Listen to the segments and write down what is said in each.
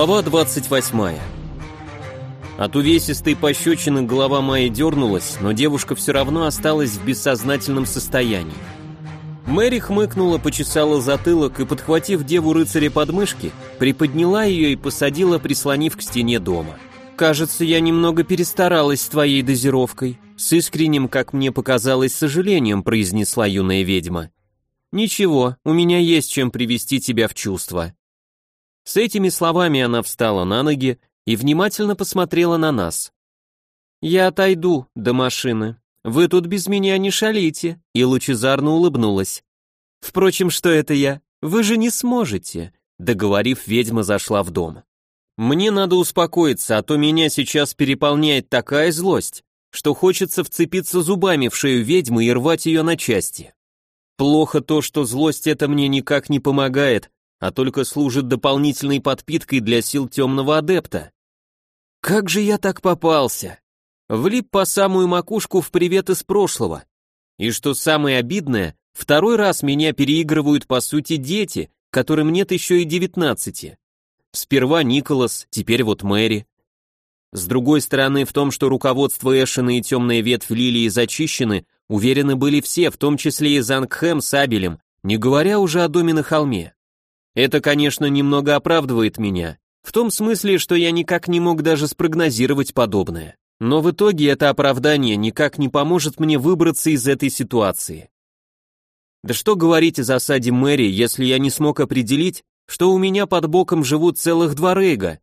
Глава 28. От увесистой пощечины голова моя дернулась, но девушка все равно осталась в бессознательном состоянии. Мэри хмыкнула, почесала затылок и, подхватив деву рыцаря под мышки, приподняла ее и посадила, прислонив к стене дома. «Кажется, я немного перестаралась с твоей дозировкой», с искренним, как мне показалось, сожалением произнесла юная ведьма. «Ничего, у меня есть чем привести тебя в чувство». С этими словами она встала на ноги и внимательно посмотрела на нас. «Я отойду до машины. Вы тут без меня не шалите», и лучезарно улыбнулась. «Впрочем, что это я? Вы же не сможете», договорив, ведьма зашла в дом. «Мне надо успокоиться, а то меня сейчас переполняет такая злость, что хочется вцепиться зубами в шею ведьмы и рвать ее на части. Плохо то, что злость это мне никак не помогает, а только служит дополнительной подпиткой для сил темного адепта. Как же я так попался? Влип по самую макушку в привет из прошлого. И что самое обидное, второй раз меня переигрывают по сути дети, которым нет еще и девятнадцати. Сперва Николас, теперь вот Мэри. С другой стороны, в том, что руководство Эшена и темная ветвь Лилии зачищены, уверены были все, в том числе и Зангхэм с Абелем, не говоря уже о доме на холме. Это, конечно, немного оправдывает меня, в том смысле, что я никак не мог даже спрогнозировать подобное. Но в итоге это оправдание никак не поможет мне выбраться из этой ситуации. Да что говорить о засаде Мэри, если я не смог определить, что у меня под боком живут целых два Рейга,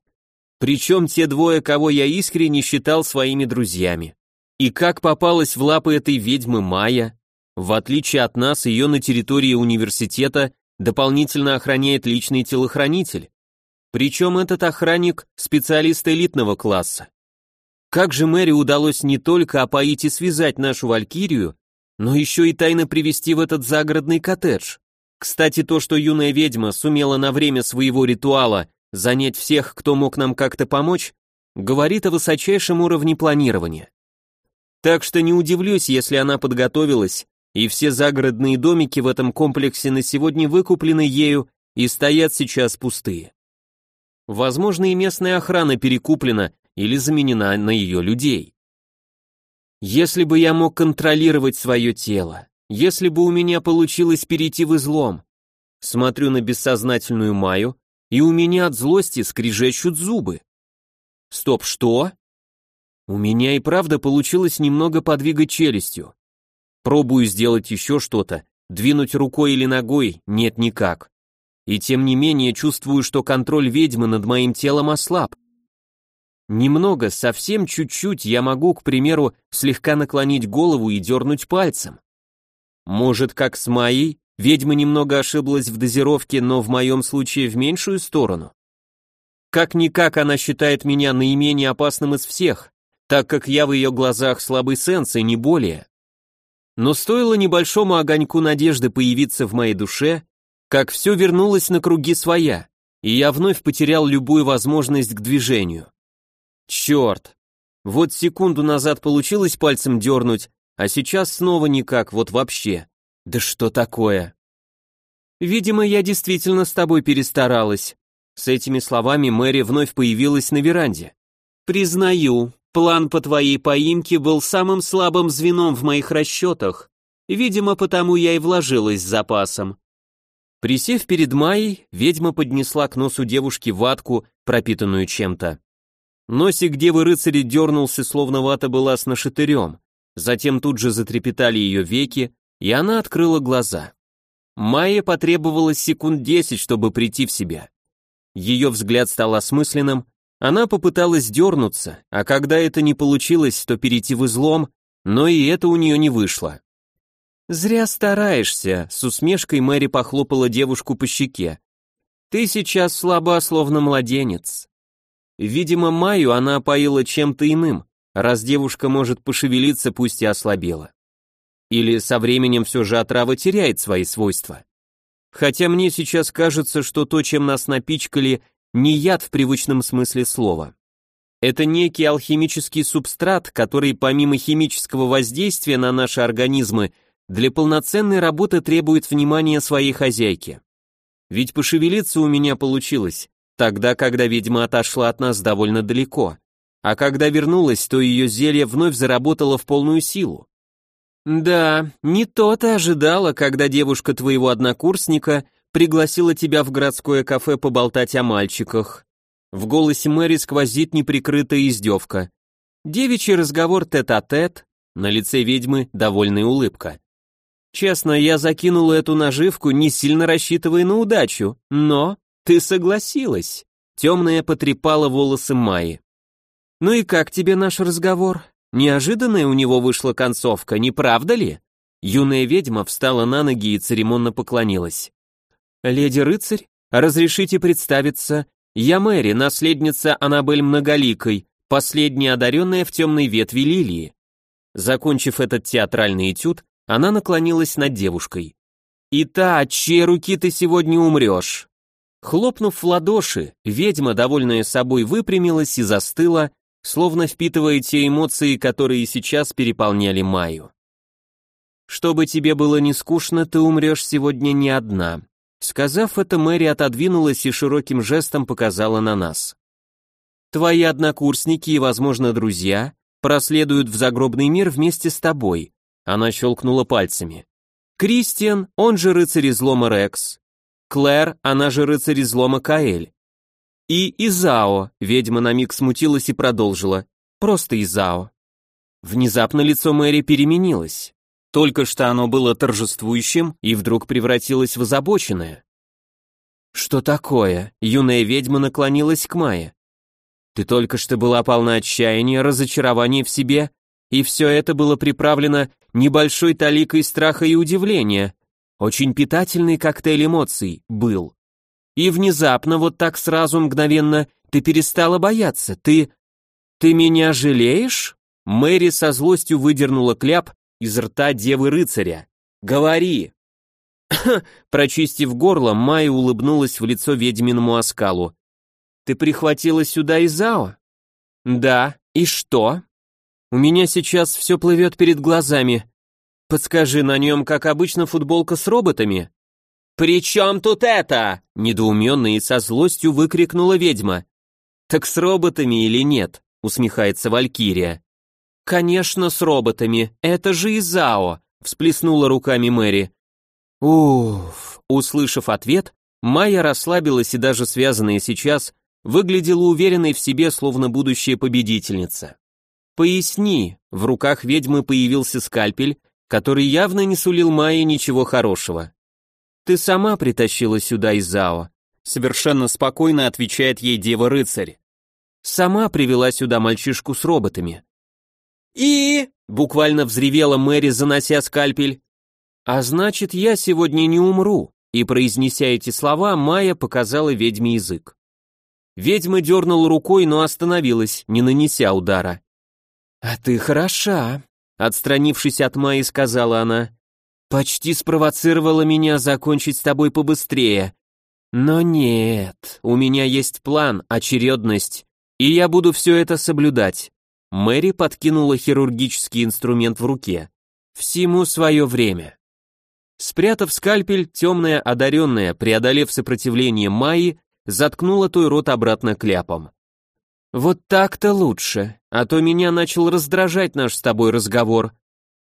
причем те двое, кого я искренне считал своими друзьями. И как попалась в лапы этой ведьмы Майя? В отличие от нас, ее на территории университета дополнительно охраняет личный телохранитель. Причем этот охранник – специалист элитного класса. Как же Мэри удалось не только опоить и связать нашу Валькирию, но еще и тайно привести в этот загородный коттедж? Кстати, то, что юная ведьма сумела на время своего ритуала занять всех, кто мог нам как-то помочь, говорит о высочайшем уровне планирования. Так что не удивлюсь, если она подготовилась и все загородные домики в этом комплексе на сегодня выкуплены ею и стоят сейчас пустые. Возможно, и местная охрана перекуплена или заменена на ее людей. Если бы я мог контролировать свое тело, если бы у меня получилось перейти в излом, смотрю на бессознательную Маю, и у меня от злости скрежещут зубы. Стоп, что? У меня и правда получилось немного подвигать челюстью. Пробую сделать еще что-то, двинуть рукой или ногой, нет никак. И тем не менее чувствую, что контроль ведьмы над моим телом ослаб. Немного, совсем чуть-чуть я могу, к примеру, слегка наклонить голову и дернуть пальцем. Может, как с Майей, ведьма немного ошиблась в дозировке, но в моем случае в меньшую сторону. Как-никак она считает меня наименее опасным из всех, так как я в ее глазах слабый сенс и не более. Но стоило небольшому огоньку надежды появиться в моей душе, как все вернулось на круги своя, и я вновь потерял любую возможность к движению. Черт! Вот секунду назад получилось пальцем дернуть, а сейчас снова никак, вот вообще. Да что такое? Видимо, я действительно с тобой перестаралась. С этими словами Мэри вновь появилась на веранде. Признаю, План по твоей поимке был самым слабым звеном в моих расчетах. Видимо, потому я и вложилась с запасом. Присев перед Майей, ведьма поднесла к носу девушки ватку, пропитанную чем-то. Носик девы рыцаря дернулся, словно вата была с нашатырем. Затем тут же затрепетали ее веки, и она открыла глаза. Майе потребовалось секунд десять, чтобы прийти в себя. Ее взгляд стал осмысленным, она попыталась дернуться, а когда это не получилось, то перейти в излом, но и это у нее не вышло. «Зря стараешься», — с усмешкой Мэри похлопала девушку по щеке. «Ты сейчас слаба, словно младенец». Видимо, Майю она опоила чем-то иным, раз девушка может пошевелиться, пусть и ослабела. Или со временем все же отрава теряет свои свойства. Хотя мне сейчас кажется, что то, чем нас напичкали, не яд в привычном смысле слова. Это некий алхимический субстрат, который помимо химического воздействия на наши организмы для полноценной работы требует внимания своей хозяйки. Ведь пошевелиться у меня получилось, тогда, когда ведьма отошла от нас довольно далеко. А когда вернулась, то ее зелье вновь заработало в полную силу. Да, не то ты ожидала, когда девушка твоего однокурсника пригласила тебя в городское кафе поболтать о мальчиках. В голосе Мэри сквозит неприкрытая издевка. Девичий разговор тет-а-тет, -тет, на лице ведьмы довольная улыбка. Честно, я закинула эту наживку, не сильно рассчитывая на удачу, но ты согласилась. Темная потрепала волосы Майи. Ну и как тебе наш разговор? Неожиданная у него вышла концовка, не правда ли? Юная ведьма встала на ноги и церемонно поклонилась. «Леди-рыцарь, разрешите представиться, я Мэри, наследница Аннабель Многоликой, последняя одаренная в темной ветви лилии». Закончив этот театральный этюд, она наклонилась над девушкой. «И та, от чьей руки ты сегодня умрешь?» Хлопнув в ладоши, ведьма, довольная собой, выпрямилась и застыла, словно впитывая те эмоции, которые сейчас переполняли Майю. «Чтобы тебе было не скучно, ты умрешь сегодня не одна». Сказав это, Мэри отодвинулась и широким жестом показала на нас. «Твои однокурсники и, возможно, друзья проследуют в загробный мир вместе с тобой», она щелкнула пальцами. «Кристиан, он же рыцарь излома Рекс. Клэр, она же рыцарь излома Каэль. И Изао, ведьма на миг смутилась и продолжила. Просто Изао. Внезапно лицо Мэри переменилось. Только что оно было торжествующим и вдруг превратилось в озабоченное. «Что такое?» — юная ведьма наклонилась к Майе. «Ты только что была полна отчаяния, разочарования в себе, и все это было приправлено небольшой таликой страха и удивления. Очень питательный коктейль эмоций был. И внезапно, вот так сразу, мгновенно, ты перестала бояться. Ты... ты меня жалеешь? Мэри со злостью выдернула кляп из рта девы-рыцаря. «Говори!» Прочистив горло, Майя улыбнулась в лицо ведьминому оскалу. «Ты прихватила сюда Изао?» «Да. И что?» «У меня сейчас все плывет перед глазами. Подскажи, на нем, как обычно, футболка с роботами?» «При чем тут это?» — недоуменно и со злостью выкрикнула ведьма. «Так с роботами или нет?» — усмехается Валькирия. «Конечно, с роботами, это же Изао!» — всплеснула руками Мэри. Уф, услышав ответ, Майя расслабилась и даже связанная сейчас выглядела уверенной в себе, словно будущая победительница. «Поясни», в руках ведьмы появился скальпель, который явно не сулил Майе ничего хорошего. «Ты сама притащила сюда Изао», — совершенно спокойно отвечает ей дева-рыцарь. «Сама привела сюда мальчишку с роботами». «И...» — буквально взревела Мэри, занося скальпель. «А значит, я сегодня не умру», и, произнеся эти слова, Майя показала ведьме язык. Ведьма дернула рукой, но остановилась, не нанеся удара. «А ты хороша», — отстранившись от Майи, сказала она. Почти спровоцировала меня закончить с тобой побыстрее. Но нет, у меня есть план, очередность, и я буду все это соблюдать. Мэри подкинула хирургический инструмент в руке. Всему свое время. Спрятав скальпель, темная одаренная, преодолев сопротивление Майи, заткнула той рот обратно кляпом. «Вот так-то лучше, а то меня начал раздражать наш с тобой разговор.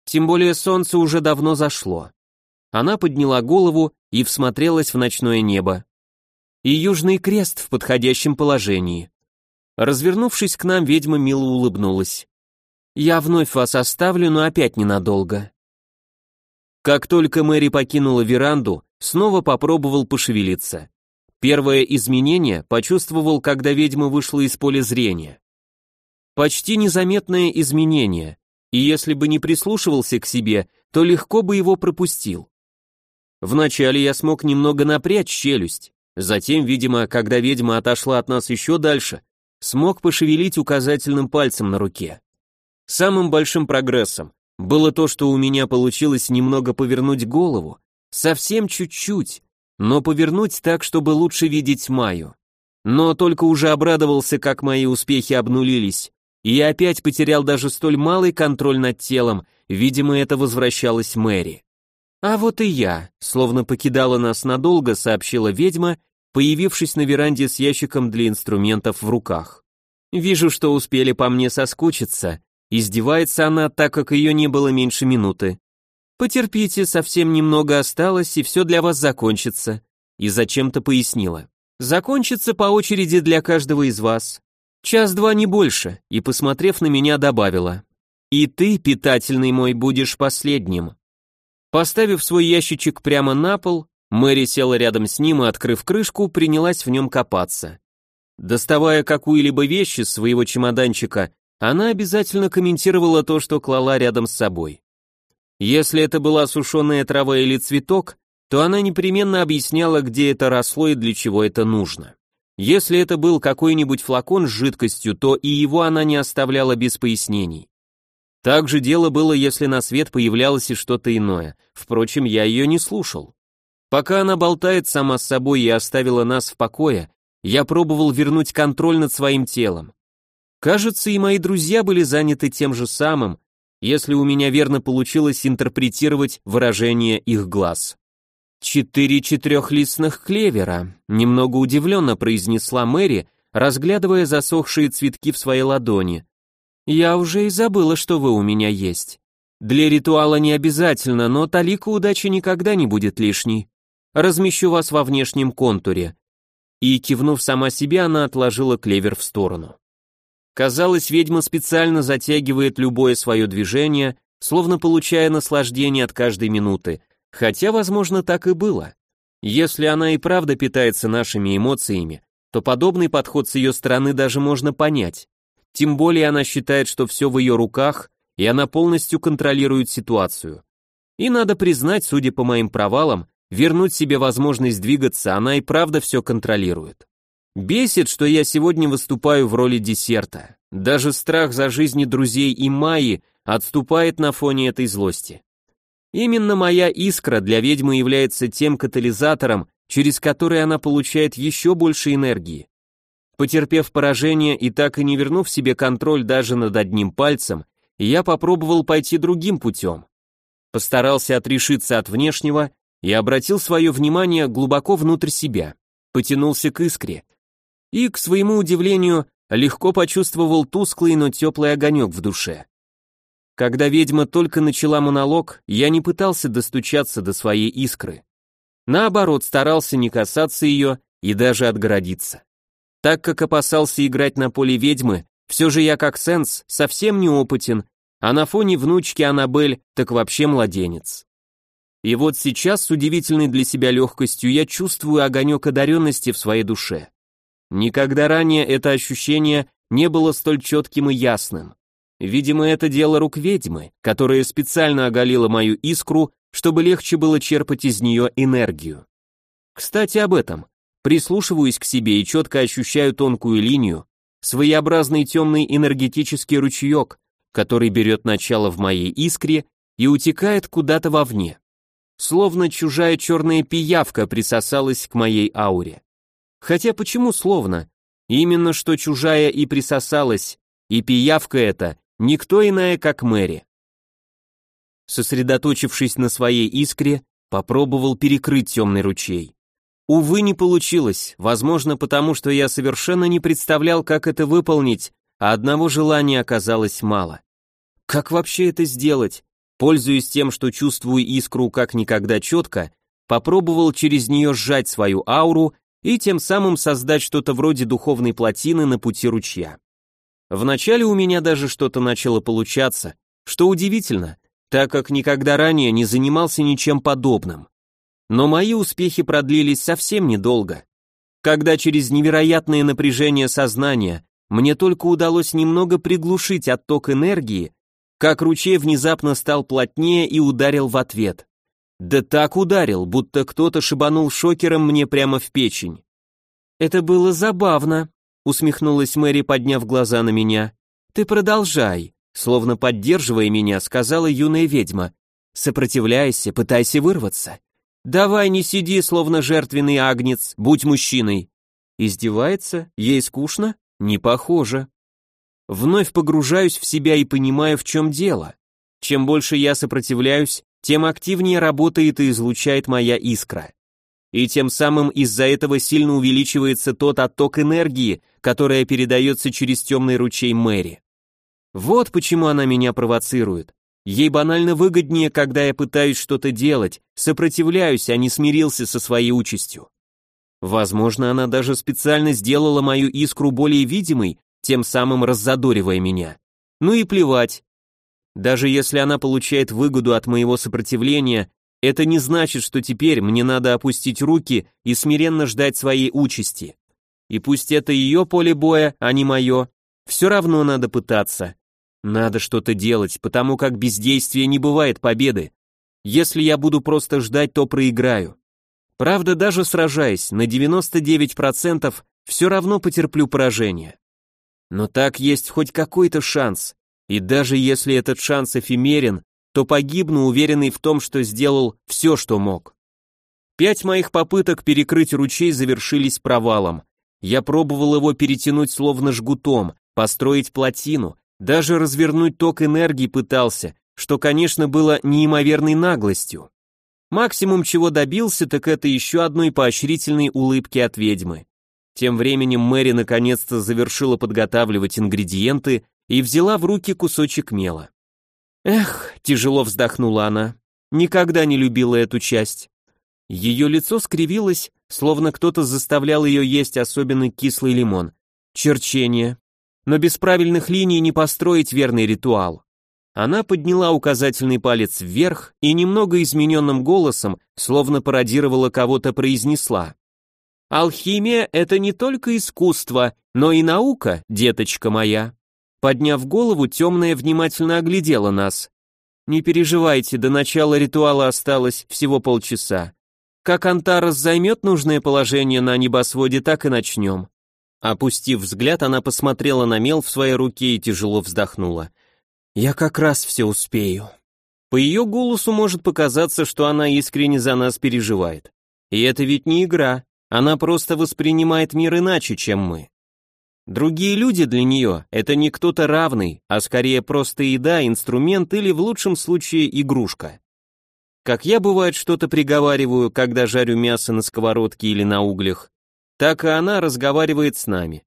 Тем более солнце уже давно зашло. Она подняла голову и всмотрелась в ночное небо. И южный крест в подходящем положении. Развернувшись к нам, ведьма мило улыбнулась. «Я вновь вас оставлю, но опять ненадолго». Как только Мэри покинула веранду, снова попробовал пошевелиться. Первое изменение почувствовал, когда ведьма вышла из поля зрения. Почти незаметное изменение, и если бы не прислушивался к себе, то легко бы его пропустил. Вначале я смог немного напрячь челюсть, затем, видимо, когда ведьма отошла от нас еще дальше, смог пошевелить указательным пальцем на руке. Самым большим прогрессом было то, что у меня получилось немного повернуть голову, совсем чуть-чуть, но повернуть так, чтобы лучше видеть Маю. Но только уже обрадовался, как мои успехи обнулились, и опять потерял даже столь малый контроль над телом, видимо, это возвращалась Мэри. А вот и я, словно покидала нас надолго, сообщила ведьма появившись на веранде с ящиком для инструментов в руках. Вижу, что успели по мне соскучиться. Издевается она, так как ее не было меньше минуты. Потерпите, совсем немного осталось, и все для вас закончится. И зачем-то пояснила. Закончится по очереди для каждого из вас. Час-два не больше, и, посмотрев на меня, добавила. И ты, питательный мой, будешь последним. Поставив свой ящичек прямо на пол, Мэри села рядом с ним и, открыв крышку, принялась в нем копаться. Доставая какую-либо вещь из своего чемоданчика, она обязательно комментировала то, что клала рядом с собой. Если это была сушеная трава или цветок, то она непременно объясняла, где это росло и для чего это нужно. Если это был какой-нибудь флакон с жидкостью, то и его она не оставляла без пояснений. Так же дело было, если на свет появлялось и что-то иное. Впрочем, я ее не слушал. Пока она болтает сама с собой и оставила нас в покое, я пробовал вернуть контроль над своим телом. Кажется, и мои друзья были заняты тем же самым, если у меня верно получилось интерпретировать выражение их глаз. «Четыре четырехлистных клевера», — немного удивленно произнесла Мэри, разглядывая засохшие цветки в своей ладони. «Я уже и забыла, что вы у меня есть. Для ритуала не обязательно, но талика удачи никогда не будет лишней. Размещу вас во внешнем контуре». И, кивнув сама себе, она отложила клевер в сторону. Казалось, ведьма специально затягивает любое свое движение, словно получая наслаждение от каждой минуты, Хотя, возможно, так и было. Если она и правда питается нашими эмоциями, то подобный подход с ее стороны даже можно понять. Тем более она считает, что все в ее руках, и она полностью контролирует ситуацию. И надо признать, судя по моим провалам, вернуть себе возможность двигаться, она и правда все контролирует. Бесит, что я сегодня выступаю в роли десерта. Даже страх за жизни друзей и Майи отступает на фоне этой злости. Именно моя искра для ведьмы является тем катализатором, через который она получает еще больше энергии. Потерпев поражение и так и не вернув себе контроль даже над одним пальцем, я попробовал пойти другим путем. Постарался отрешиться от внешнего и обратил свое внимание глубоко внутрь себя, потянулся к искре. И, к своему удивлению, легко почувствовал тусклый, но теплый огонек в душе. Когда ведьма только начала монолог, я не пытался достучаться до своей искры. Наоборот, старался не касаться ее и даже отгородиться. Так как опасался играть на поле ведьмы, все же я как сенс совсем неопытен, а на фоне внучки Аннабель так вообще младенец. И вот сейчас с удивительной для себя легкостью я чувствую огонек одаренности в своей душе. Никогда ранее это ощущение не было столь четким и ясным. Видимо, это дело рук ведьмы, которая специально оголила мою искру, чтобы легче было черпать из нее энергию. Кстати, об этом. Прислушиваюсь к себе и четко ощущаю тонкую линию, своеобразный темный энергетический ручеек, который берет начало в моей искре и утекает куда-то вовне. Словно чужая черная пиявка присосалась к моей ауре. Хотя почему словно? Именно что чужая и присосалась, и пиявка эта Никто иная, как Мэри. Сосредоточившись на своей искре, попробовал перекрыть темный ручей. Увы, не получилось, возможно, потому что я совершенно не представлял, как это выполнить, а одного желания оказалось мало. Как вообще это сделать? Пользуясь тем, что чувствую искру как никогда четко, попробовал через нее сжать свою ауру и тем самым создать что-то вроде духовной плотины на пути ручья. Вначале у меня даже что-то начало получаться, что удивительно, так как никогда ранее не занимался ничем подобным. Но мои успехи продлились совсем недолго. Когда через невероятное напряжение сознания мне только удалось немного приглушить отток энергии, как ручей внезапно стал плотнее и ударил в ответ. Да так ударил, будто кто-то шибанул шокером мне прямо в печень. Это было забавно, усмехнулась Мэри, подняв глаза на меня. Ты продолжай, словно поддерживая меня, сказала юная ведьма. Сопротивляйся, пытайся вырваться. Давай не сиди, словно жертвенный агнец, будь мужчиной. Издевается? Ей скучно? Не похоже. Вновь погружаюсь в себя и понимаю, в чем дело. Чем больше я сопротивляюсь, тем активнее работает и излучает моя искра. и тем самым из-за этого сильно увеличивается тот отток энергии, которая передается через темный ручей Мэри. Вот почему она меня провоцирует. Ей банально выгоднее, когда я пытаюсь что-то делать, сопротивляюсь, а не смирился со своей участью. Возможно, она даже специально сделала мою искру более видимой, тем самым раззадоривая меня. Ну и плевать. Даже если она получает выгоду от моего сопротивления, это не значит, что теперь мне надо опустить руки и смиренно ждать своей участи. И пусть это ее поле боя, а не мое, все равно надо пытаться. Надо что-то делать, потому как бездействия не бывает победы. Если я буду просто ждать, то проиграю. Правда, даже сражаясь, на 99% все равно потерплю поражение. Но так есть хоть какой-то шанс, и даже если этот шанс эфемерен, то погибну, уверенный в том, что сделал все, что мог. Пять моих попыток перекрыть ручей завершились провалом. Я пробовал его перетянуть словно жгутом, построить плотину, даже развернуть ток энергии пытался, что, конечно, было неимоверной наглостью. Максимум, чего добился, так это еще одной поощрительной улыбки от ведьмы. Тем временем Мэри наконец-то завершила подготавливать ингредиенты и взяла в руки кусочек мела. Эх, тяжело вздохнула она. Никогда не любила эту часть. Ее лицо скривилось, словно кто-то заставлял ее есть особенно кислый лимон. Черчение. Но без правильных линий не построить верный ритуал. Она подняла указательный палец вверх и немного измененным голосом, словно пародировала кого-то, произнесла. «Алхимия — это не только искусство, но и наука, деточка моя». Подняв голову, темная внимательно оглядела нас. «Не переживайте, до начала ритуала осталось всего полчаса. Как Антарас займет нужное положение на небосводе, так и начнем». Опустив взгляд, она посмотрела на мел в своей руке и тяжело вздохнула. «Я как раз все успею». По ее голосу может показаться, что она искренне за нас переживает. И это ведь не игра, она просто воспринимает мир иначе, чем мы. Другие люди для нее — это не кто-то равный, а скорее просто еда, инструмент или в лучшем случае игрушка. Как я бывает что-то приговариваю, когда жарю мясо на сковородке или на углях, так и она разговаривает с нами.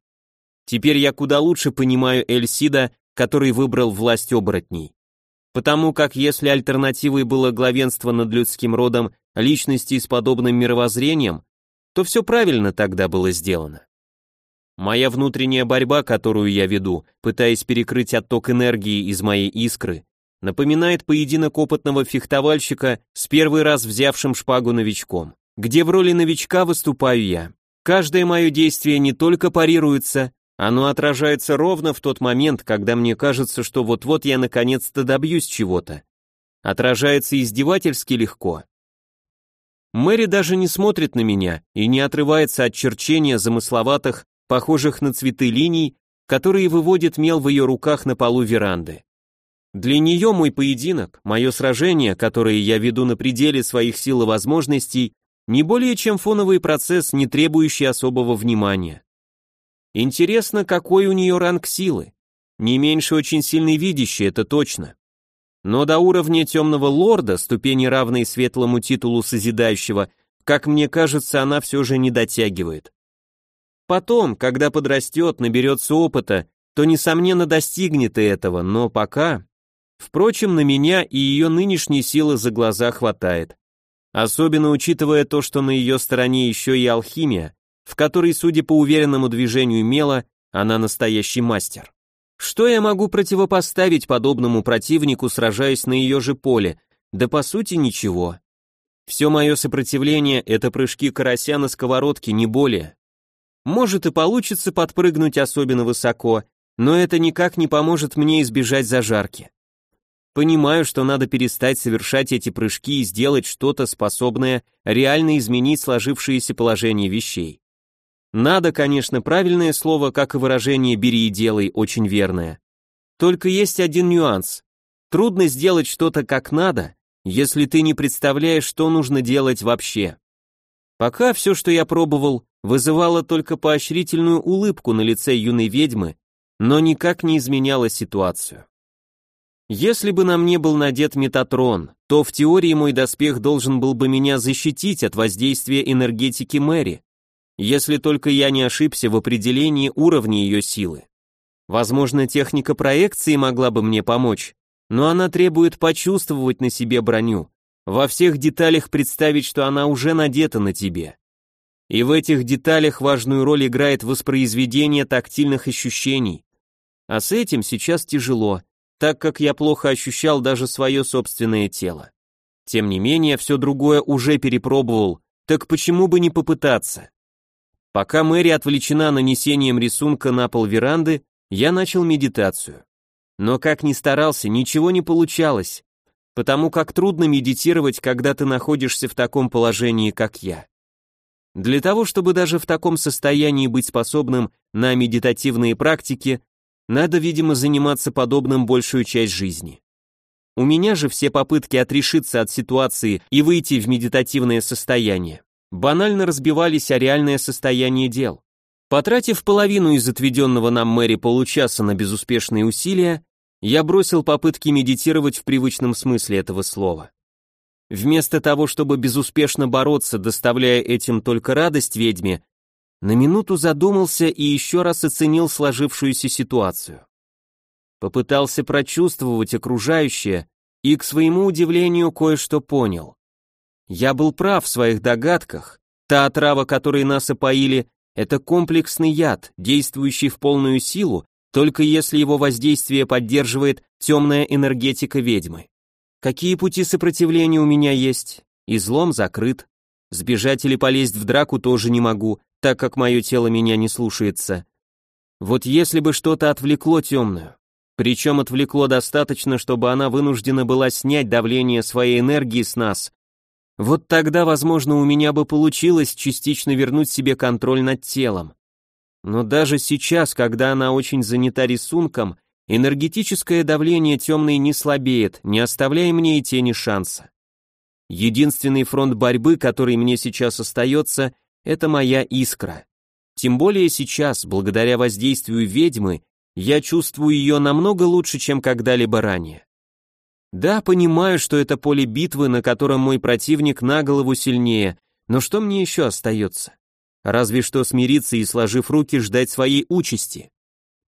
Теперь я куда лучше понимаю Эльсида, который выбрал власть оборотней. Потому как если альтернативой было главенство над людским родом личности с подобным мировоззрением, то все правильно тогда было сделано. Моя внутренняя борьба, которую я веду, пытаясь перекрыть отток энергии из моей искры, напоминает поединок опытного фехтовальщика с первый раз взявшим шпагу новичком, где в роли новичка выступаю я. Каждое мое действие не только парируется, оно отражается ровно в тот момент, когда мне кажется, что вот-вот я наконец-то добьюсь чего-то. Отражается издевательски легко. Мэри даже не смотрит на меня и не отрывается от черчения замысловатых похожих на цветы линий, которые выводит мел в ее руках на полу веранды. Для нее мой поединок, мое сражение, которое я веду на пределе своих сил и возможностей, не более чем фоновый процесс, не требующий особого внимания. Интересно, какой у нее ранг силы. Не меньше очень сильный видящий, это точно. Но до уровня темного лорда, ступени равной светлому титулу созидающего, как мне кажется, она все же не дотягивает. Потом, когда подрастет, наберется опыта, то, несомненно, достигнет и этого, но пока... Впрочем, на меня и ее нынешней силы за глаза хватает. Особенно учитывая то, что на ее стороне еще и алхимия, в которой, судя по уверенному движению мела, она настоящий мастер. Что я могу противопоставить подобному противнику, сражаясь на ее же поле? Да по сути ничего. Все мое сопротивление — это прыжки карася на сковородке, не более. Может и получится подпрыгнуть особенно высоко, но это никак не поможет мне избежать зажарки. Понимаю, что надо перестать совершать эти прыжки и сделать что-то способное реально изменить сложившееся положение вещей. Надо, конечно, правильное слово, как и выражение «бери и делай» очень верное. Только есть один нюанс. Трудно сделать что-то как надо, если ты не представляешь, что нужно делать вообще. Пока все, что я пробовал, вызывало только поощрительную улыбку на лице юной ведьмы, но никак не изменяло ситуацию. Если бы на мне был надет метатрон, то в теории мой доспех должен был бы меня защитить от воздействия энергетики Мэри, если только я не ошибся в определении уровня ее силы. Возможно, техника проекции могла бы мне помочь, но она требует почувствовать на себе броню, во всех деталях представить, что она уже надета на тебе. И в этих деталях важную роль играет воспроизведение тактильных ощущений. А с этим сейчас тяжело, так как я плохо ощущал даже свое собственное тело. Тем не менее, все другое уже перепробовал, так почему бы не попытаться? Пока Мэри отвлечена нанесением рисунка на пол веранды, я начал медитацию. Но как ни старался, ничего не получалось, потому как трудно медитировать, когда ты находишься в таком положении, как я. Для того, чтобы даже в таком состоянии быть способным на медитативные практики, надо, видимо, заниматься подобным большую часть жизни. У меня же все попытки отрешиться от ситуации и выйти в медитативное состояние банально разбивались о реальное состояние дел. Потратив половину из отведенного нам Мэри получаса на безуспешные усилия, я бросил попытки медитировать в привычном смысле этого слова. Вместо того, чтобы безуспешно бороться, доставляя этим только радость ведьме, на минуту задумался и еще раз оценил сложившуюся ситуацию. Попытался прочувствовать окружающее и, к своему удивлению, кое-что понял. Я был прав в своих догадках, та отрава, которой нас опоили, это комплексный яд, действующий в полную силу, только если его воздействие поддерживает темная энергетика ведьмы. Какие пути сопротивления у меня есть? Излом закрыт. Сбежать или полезть в драку тоже не могу, так как мое тело меня не слушается. Вот если бы что-то отвлекло темную, причем отвлекло достаточно, чтобы она вынуждена была снять давление своей энергии с нас, вот тогда, возможно, у меня бы получилось частично вернуть себе контроль над телом. Но даже сейчас, когда она очень занята рисунком, энергетическое давление темной не слабеет, не оставляя мне и тени шанса. Единственный фронт борьбы, который мне сейчас остается, это моя искра. Тем более сейчас, благодаря воздействию ведьмы, я чувствую ее намного лучше, чем когда-либо ранее. Да, понимаю, что это поле битвы, на котором мой противник на голову сильнее, но что мне еще остается? Разве что смириться и, сложив руки, ждать своей участи.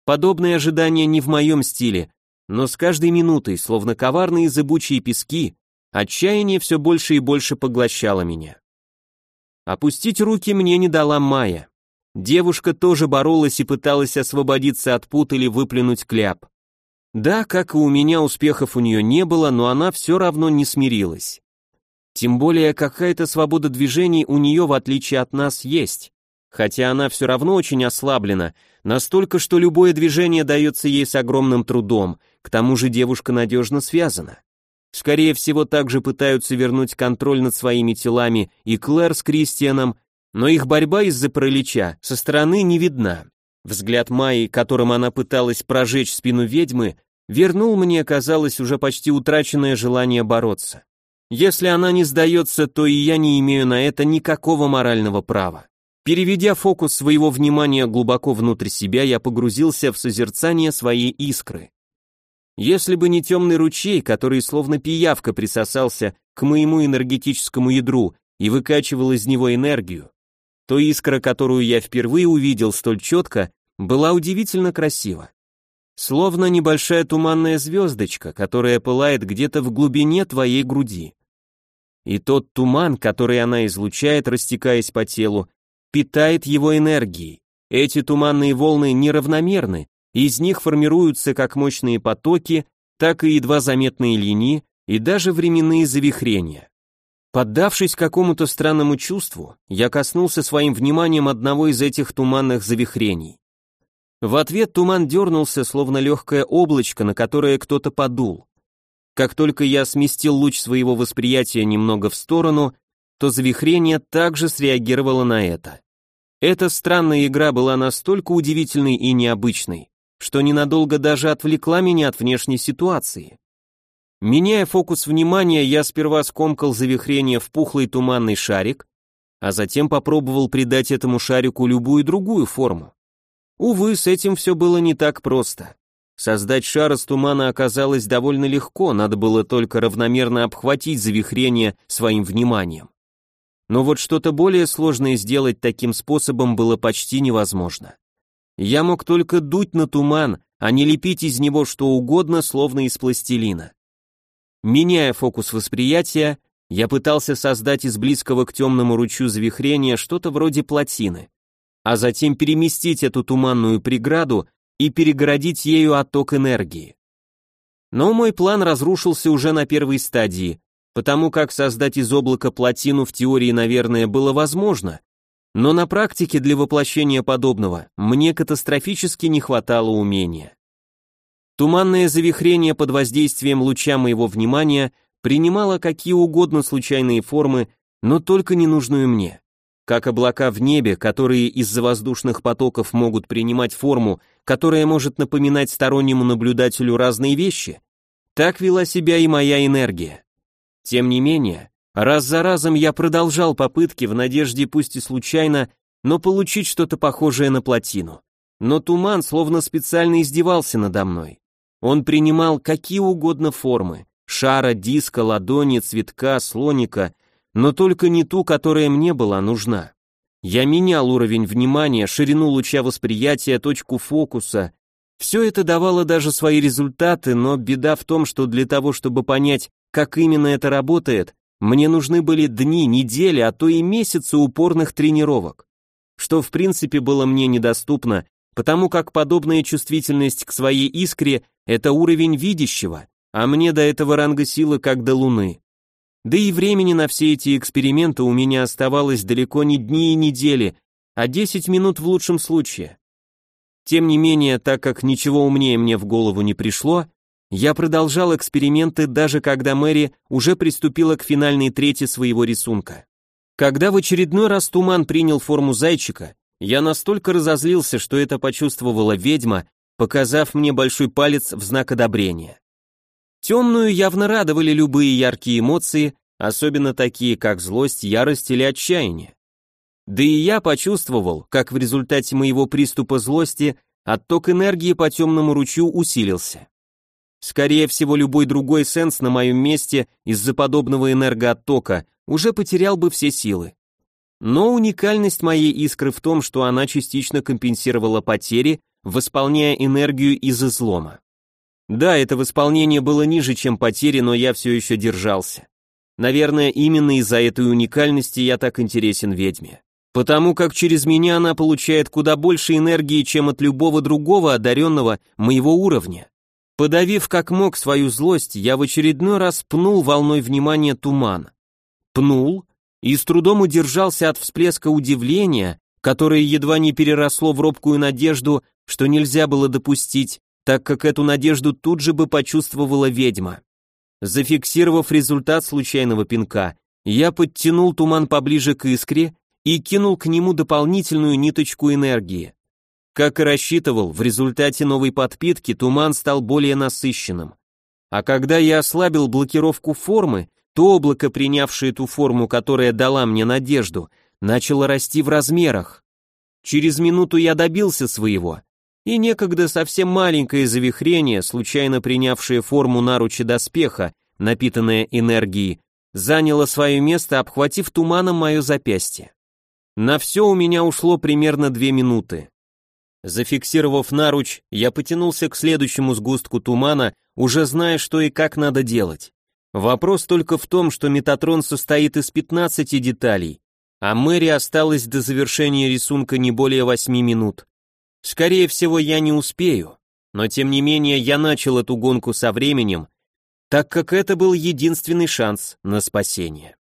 Подобные ожидания не в моем стиле, но с каждой минутой, словно коварные зыбучие пески, отчаяние все больше и больше поглощало меня. Опустить руки мне не дала Майя. Девушка тоже боролась и пыталась освободиться от пут или выплюнуть кляп. Да, как и у меня, успехов у нее не было, но она все равно не смирилась. Тем более какая-то свобода движений у нее, в отличие от нас, есть. Хотя она все равно очень ослаблена, настолько, что любое движение дается ей с огромным трудом, к тому же девушка надежно связана. Скорее всего, также пытаются вернуть контроль над своими телами и Клэр с Кристианом, но их борьба из-за паралича со стороны не видна. Взгляд Майи, которым она пыталась прожечь спину ведьмы, вернул мне, казалось, уже почти утраченное желание бороться. Если она не сдается, то и я не имею на это никакого морального права. Переведя фокус своего внимания глубоко внутрь себя, я погрузился в созерцание своей искры. Если бы не темный ручей, который словно пиявка присосался к моему энергетическому ядру и выкачивал из него энергию, то искра, которую я впервые увидел столь четко, была удивительно красива. Словно небольшая туманная звездочка, которая пылает где-то в глубине твоей груди. И тот туман, который она излучает, растекаясь по телу, питает его энергией. Эти туманные волны неравномерны, из них формируются как мощные потоки, так и едва заметные линии и даже временные завихрения. Поддавшись какому-то странному чувству, я коснулся своим вниманием одного из этих туманных завихрений. В ответ туман дернулся, словно легкое облачко, на которое кто-то подул. Как только я сместил луч своего восприятия немного в сторону, то завихрение также среагировало на это. Эта странная игра была настолько удивительной и необычной, что ненадолго даже отвлекла меня от внешней ситуации. Меняя фокус внимания, я сперва скомкал завихрение в пухлый туманный шарик, а затем попробовал придать этому шарику любую другую форму. Увы, с этим все было не так просто. Создать шар из тумана оказалось довольно легко, надо было только равномерно обхватить завихрение своим вниманием. Но вот что-то более сложное сделать таким способом было почти невозможно. Я мог только дуть на туман, а не лепить из него что угодно, словно из пластилина. Меняя фокус восприятия, я пытался создать из близкого к темному ручью завихрения что-то вроде плотины, а затем переместить эту туманную преграду и перегородить ею отток энергии. Но мой план разрушился уже на первой стадии, потому как создать из облака плотину в теории, наверное, было возможно, но на практике для воплощения подобного мне катастрофически не хватало умения. Туманное завихрение под воздействием луча моего внимания принимало какие угодно случайные формы, но только ненужную мне как облака в небе, которые из-за воздушных потоков могут принимать форму, которая может напоминать стороннему наблюдателю разные вещи, так вела себя и моя энергия. Тем не менее, раз за разом я продолжал попытки в надежде пусть и случайно, но получить что-то похожее на плотину. Но туман словно специально издевался надо мной. Он принимал какие угодно формы, шара, диска, ладони, цветка, слоника — но только не ту, которая мне была нужна. Я менял уровень внимания, ширину луча восприятия, точку фокуса. Все это давало даже свои результаты, но беда в том, что для того, чтобы понять, как именно это работает, мне нужны были дни, недели, а то и месяцы упорных тренировок. Что в принципе было мне недоступно, потому как подобная чувствительность к своей искре – это уровень видящего, а мне до этого ранга силы как до луны. Да и времени на все эти эксперименты у меня оставалось далеко не дни и недели, а 10 минут в лучшем случае. Тем не менее, так как ничего умнее мне в голову не пришло, я продолжал эксперименты даже когда Мэри уже приступила к финальной трети своего рисунка. Когда в очередной раз туман принял форму зайчика, я настолько разозлился, что это почувствовала ведьма, показав мне большой палец в знак одобрения. Темную явно радовали любые яркие эмоции, особенно такие, как злость, ярость или отчаяние. Да и я почувствовал, как в результате моего приступа злости отток энергии по темному ручью усилился. Скорее всего, любой другой сенс на моем месте из-за подобного энергооттока уже потерял бы все силы. Но уникальность моей искры в том, что она частично компенсировала потери, восполняя энергию из излома. Да, это восполнение было ниже, чем потери, но я все еще держался. Наверное, именно из-за этой уникальности я так интересен ведьме. Потому как через меня она получает куда больше энергии, чем от любого другого одаренного моего уровня. Подавив как мог свою злость, я в очередной раз пнул волной внимания туман. Пнул и с трудом удержался от всплеска удивления, которое едва не переросло в робкую надежду, что нельзя было допустить, так как эту надежду тут же бы почувствовала ведьма. Зафиксировав результат случайного пинка, я подтянул туман поближе к искре и кинул к нему дополнительную ниточку энергии. Как и рассчитывал, в результате новой подпитки туман стал более насыщенным. А когда я ослабил блокировку формы, то облако, принявшее ту форму, которая дала мне надежду, начало расти в размерах. Через минуту я добился своего, и некогда совсем маленькое завихрение, случайно принявшее форму наруча доспеха, напитанное энергией, заняло свое место, обхватив туманом мое запястье. На все у меня ушло примерно две минуты. Зафиксировав наруч, я потянулся к следующему сгустку тумана, уже зная, что и как надо делать. Вопрос только в том, что Метатрон состоит из 15 деталей, а Мэри осталось до завершения рисунка не более 8 минут. Скорее всего, я не успею, но тем не менее я начал эту гонку со временем, так как это был единственный шанс на спасение.